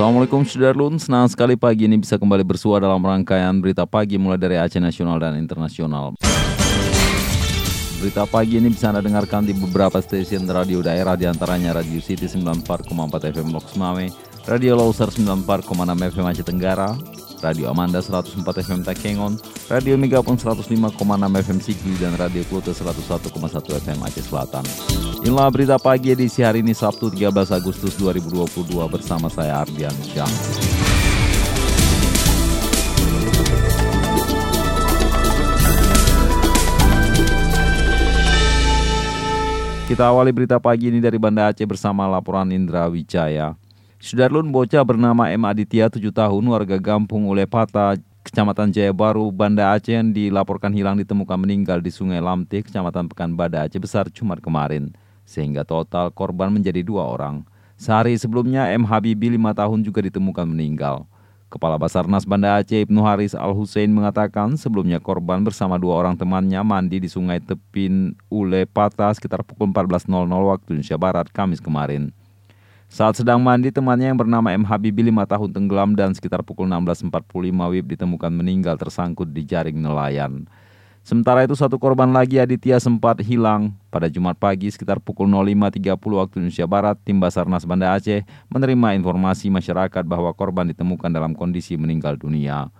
Assalamualaikum Sudarlun, senang sekali pagi ini bisa kembali bersua dalam rangkaian berita pagi mulai dari Aceh Nasional dan Internasional. Berita pagi ini bisa Anda dengarkan di beberapa stasiun radio daerah di antaranya Radio City 94,4 FM Loks Mame, Radio Loser 94,6 FM Aceh Tenggara, Radio Amanda 104 FM Takengon, Radio Megapun 105,6 FM Sigi, dan Radio Klute 101,1 FM Aceh Selatan. Inilah berita pagi edisi hari ini Sabtu 13 Agustus 2022 bersama saya Ardian Syah. Kita awali berita pagi ini dari Banda Aceh bersama laporan Indra Wijaya. Sudarlun bocah bernama M. Aditya, 7 tahun, warga Gampung Ulepata, Kecamatan Jaya Baru, Banda Aceh yang dilaporkan hilang ditemukan meninggal di Sungai Lamtih, Kecamatan Pekanbada Aceh Besar Jumat kemarin. Sehingga total korban menjadi dua orang. Sehari sebelumnya M. Habibi, 5 tahun juga ditemukan meninggal. Kepala Basarnas Banda Aceh Ibnu Haris Al Hussein mengatakan sebelumnya korban bersama dua orang temannya mandi di Sungai Tepin Ule Pata sekitar pukul 14.00 waktu Indonesia Barat Kamis kemarin. Saat sedang mandi, temannya yang bernama M. Habibi 5 tahun tenggelam dan sekitar pukul 16.45 WIB ditemukan meninggal tersangkut di jaring nelayan. Sementara itu satu korban lagi Aditya sempat hilang. Pada Jumat pagi sekitar pukul 05.30 waktu Indonesia Barat, tim Basarnas Banda Aceh menerima informasi masyarakat bahwa korban ditemukan dalam kondisi meninggal dunia.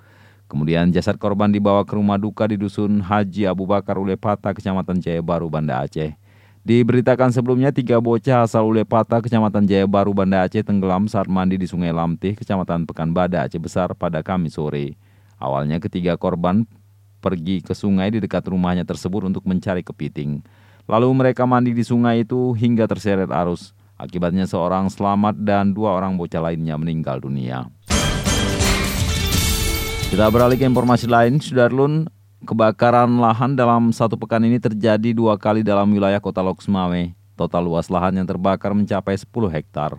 Kemudian jasad korban dibawa ke rumah duka di Dusun Haji Abu Bakar Ulepata, Kecamatan Jaya Baru, Banda Aceh. Diberitakan sebelumnya tiga bocah asal Ulepata, Kecamatan Jaya Baru, Banda Aceh tenggelam saat mandi di Sungai Lamtih, Kecamatan Pekanbada, Aceh Besar pada Kamis sore. Awalnya ketiga korban pergi ke sungai di dekat rumahnya tersebut untuk mencari kepiting. Lalu mereka mandi di sungai itu hingga terseret arus. Akibatnya seorang selamat dan dua orang bocah lainnya meninggal dunia. Kita beralih ke informasi lain, Sudarlun, kebakaran lahan dalam satu pekan ini terjadi dua kali dalam wilayah kota Loksmawe. Total luas lahan yang terbakar mencapai 10 hektar.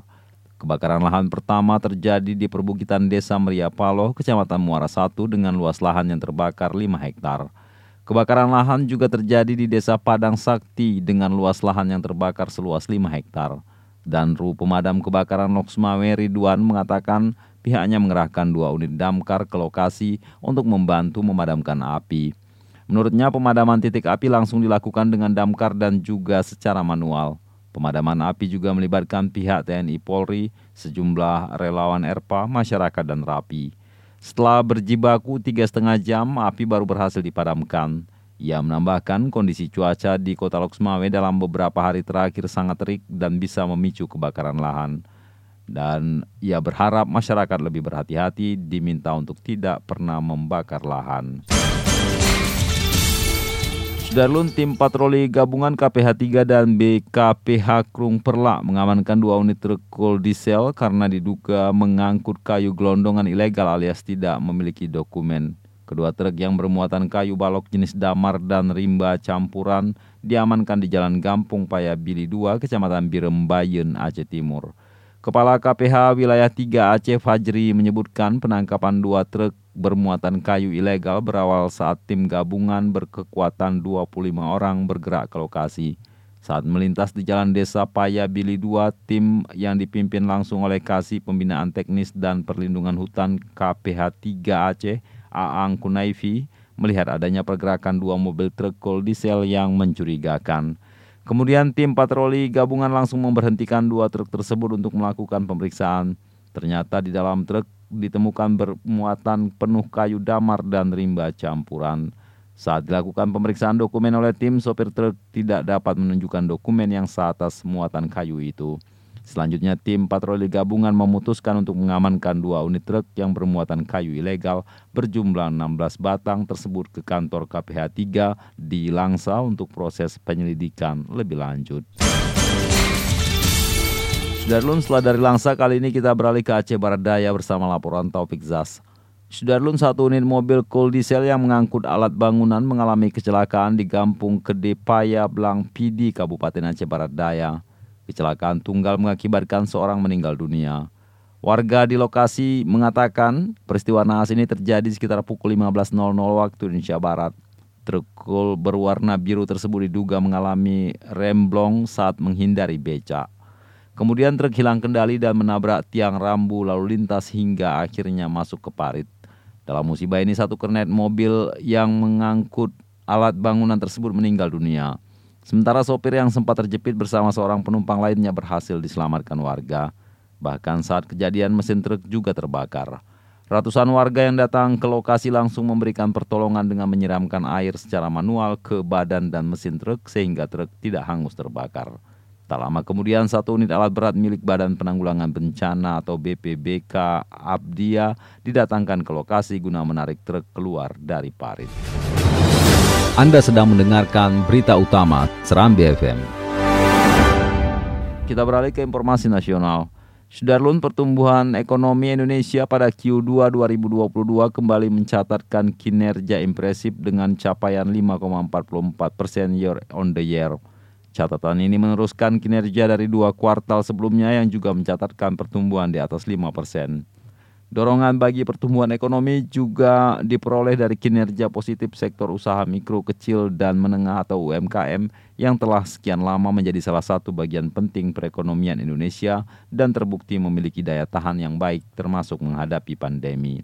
Kebakaran lahan pertama terjadi di perbukitan Desa Meria Paloh, Kecamatan Muara Satu dengan luas lahan yang terbakar 5 hektar. Kebakaran lahan juga terjadi di Desa Padang Sakti dengan luas lahan yang terbakar seluas 5 hektar. Dan Ru Pemadam Kebakaran Loksmawe Ridwan mengatakan pihaknya mengerahkan dua unit damkar ke lokasi untuk membantu memadamkan api. Menurutnya pemadaman titik api langsung dilakukan dengan damkar dan juga secara manual. Pemadaman api juga melibatkan pihak TNI Polri, sejumlah relawan ERPA, masyarakat, dan RAPI. Setelah berjibaku tiga setengah jam, api baru berhasil dipadamkan. Ia menambahkan kondisi cuaca di kota Loksmawe dalam beberapa hari terakhir sangat terik dan bisa memicu kebakaran lahan. Dan ia berharap masyarakat lebih berhati-hati diminta untuk tidak pernah membakar lahan. Darlun tim patroli gabungan KPH 3 dan BKPH Krung Perlak mengamankan dua unit truk coal diesel karena diduga mengangkut kayu gelondongan ilegal alias tidak memiliki dokumen. Kedua truk yang bermuatan kayu balok jenis damar dan rimba campuran diamankan di Jalan Gampung Paya Bili 2, Kecamatan Birembayen, Aceh Timur. Kepala KPH Wilayah 3 Aceh Fajri menyebutkan penangkapan dua truk bermuatan kayu ilegal berawal saat tim gabungan berkekuatan 25 orang bergerak ke lokasi. Saat melintas di jalan desa Paya Bili 2, tim yang dipimpin langsung oleh Kasih Pembinaan Teknis dan Perlindungan Hutan KPH 3 Aceh, Aang Kunaifi, melihat adanya pergerakan dua mobil truk diesel yang mencurigakan. Kemudian tim patroli gabungan langsung memberhentikan dua truk tersebut untuk melakukan pemeriksaan. Ternyata di dalam truk ditemukan bermuatan penuh kayu damar dan rimba campuran. Saat dilakukan pemeriksaan dokumen oleh tim, sopir truk tidak dapat menunjukkan dokumen yang seatas muatan kayu itu. Selanjutnya tim patroli gabungan memutuskan untuk mengamankan dua unit truk yang bermuatan kayu ilegal berjumlah 16 batang tersebut ke kantor KPH 3 di Langsa untuk proses penyelidikan lebih lanjut. Sudarlun setelah dari Langsa kali ini kita beralih ke Aceh Barat Daya bersama laporan Taufik Zas. Sudarlun satu unit mobil coal diesel yang mengangkut alat bangunan mengalami kecelakaan di Kampung Kedepaya Blang Pidi, Kabupaten Aceh Barat Daya. Kecelakaan tunggal mengakibatkan seorang meninggal dunia. Warga di lokasi mengatakan peristiwa naas ini terjadi sekitar pukul 15.00 waktu Indonesia Barat. Truk berwarna biru tersebut diduga mengalami remblong saat menghindari becak. Kemudian truk hilang kendali dan menabrak tiang rambu lalu lintas hingga akhirnya masuk ke parit. Dalam musibah ini satu kernet mobil yang mengangkut alat bangunan tersebut meninggal dunia. Sementara sopir yang sempat terjepit bersama seorang penumpang lainnya berhasil diselamatkan warga. Bahkan saat kejadian mesin truk juga terbakar. Ratusan warga yang datang ke lokasi langsung memberikan pertolongan dengan menyiramkan air secara manual ke badan dan mesin truk sehingga truk tidak hangus terbakar. Tak lama kemudian satu unit alat berat milik Badan Penanggulangan Bencana atau BPBK Abdia didatangkan ke lokasi guna menarik truk keluar dari parit. Anda sedang mendengarkan berita utama Serambi FM. Kita beralih ke informasi nasional. Sudarlun pertumbuhan ekonomi Indonesia pada Q2 2022 kembali mencatatkan kinerja impresif dengan capaian 5,44 persen year on the year. Catatan ini meneruskan kinerja dari dua kuartal sebelumnya yang juga mencatatkan pertumbuhan di atas 5 persen. Dorongan bagi pertumbuhan ekonomi juga diperoleh dari kinerja positif sektor usaha mikro, kecil, dan menengah atau UMKM yang telah sekian lama menjadi salah satu bagian penting perekonomian Indonesia dan terbukti memiliki daya tahan yang baik termasuk menghadapi pandemi.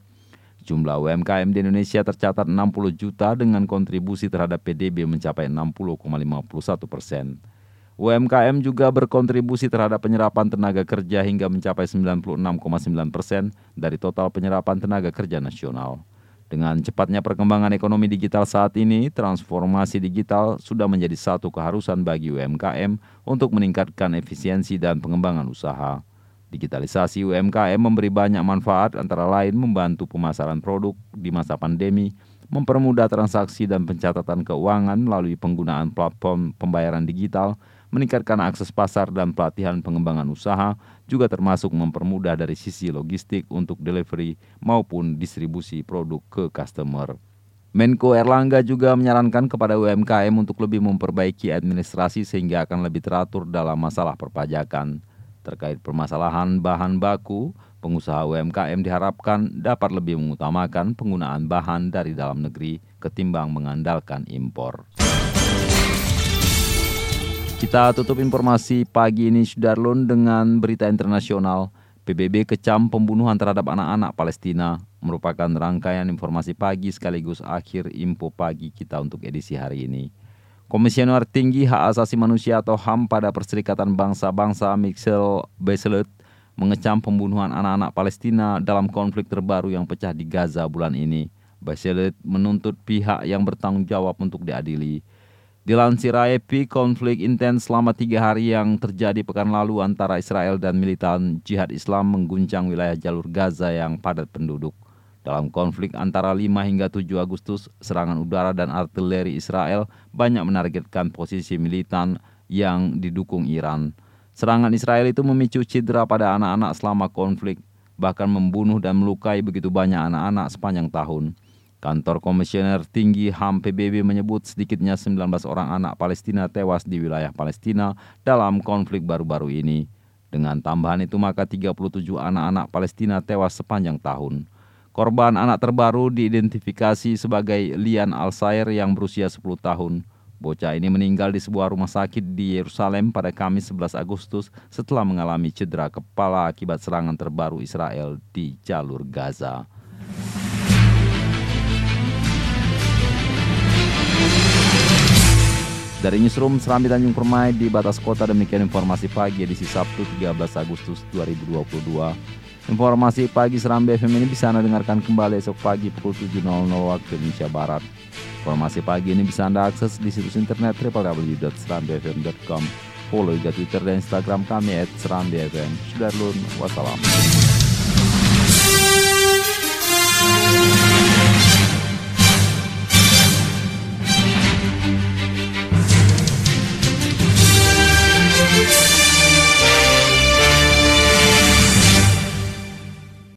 Jumlah UMKM di Indonesia tercatat 60 juta dengan kontribusi terhadap PDB mencapai 60,51 persen. UMKM juga berkontribusi terhadap penyerapan tenaga kerja hingga mencapai 96,9 persen dari total penyerapan tenaga kerja nasional. Dengan cepatnya perkembangan ekonomi digital saat ini, transformasi digital sudah menjadi satu keharusan bagi UMKM untuk meningkatkan efisiensi dan pengembangan usaha. Digitalisasi UMKM memberi banyak manfaat antara lain membantu pemasaran produk di masa pandemi, mempermudah transaksi dan pencatatan keuangan melalui penggunaan platform pembayaran digital, meningkatkan akses pasar dan pelatihan pengembangan usaha, juga termasuk mempermudah dari sisi logistik untuk delivery maupun distribusi produk ke customer. Menko Erlangga juga menyarankan kepada UMKM untuk lebih memperbaiki administrasi sehingga akan lebih teratur dalam masalah perpajakan. Terkait permasalahan bahan baku, pengusaha UMKM diharapkan dapat lebih mengutamakan penggunaan bahan dari dalam negeri ketimbang mengandalkan impor. Kita tutup informasi pagi ini Sudarlun dengan berita internasional. PBB kecam pembunuhan terhadap anak-anak Palestina merupakan rangkaian informasi pagi sekaligus akhir info pagi kita untuk edisi hari ini. Komisioner Tinggi Hak Asasi Manusia atau HAM pada Perserikatan Bangsa-Bangsa Michel Bachelet mengecam pembunuhan anak-anak Palestina dalam konflik terbaru yang pecah di Gaza bulan ini. Bachelet menuntut pihak yang bertanggung jawab untuk diadili. Dilansir AFP, konflik intens selama tiga hari yang terjadi pekan lalu antara Israel dan militan jihad Islam mengguncang wilayah jalur Gaza yang padat penduduk. Dalam konflik antara 5 hingga 7 Agustus, serangan udara dan artileri Israel banyak menargetkan posisi militan yang didukung Iran. Serangan Israel itu memicu cedera pada anak-anak selama konflik, bahkan membunuh dan melukai begitu banyak anak-anak sepanjang tahun. Kantor Komisioner Tinggi HAM PBB menyebut sedikitnya 19 orang anak Palestina tewas di wilayah Palestina dalam konflik baru-baru ini. Dengan tambahan itu maka 37 anak-anak Palestina tewas sepanjang tahun. Korban anak terbaru diidentifikasi sebagai Lian Alsair yang berusia 10 tahun. Bocah ini meninggal di sebuah rumah sakit di Yerusalem pada Kamis 11 Agustus setelah mengalami cedera kepala akibat serangan terbaru Israel di jalur Gaza. Dari Newsroom Serambi Tanjung Permai di batas kota demikian informasi pagi edisi Sabtu 13 Agustus 2022. Informasi pagi Serambi FM ini bisa Anda dengarkan kembali esok pagi pukul 7.00 waktu Indonesia Barat. Informasi pagi ini bisa Anda akses di situs internet www.serambifm.com. Follow juga Twitter dan Instagram kami at Serambi FM. Wassalam.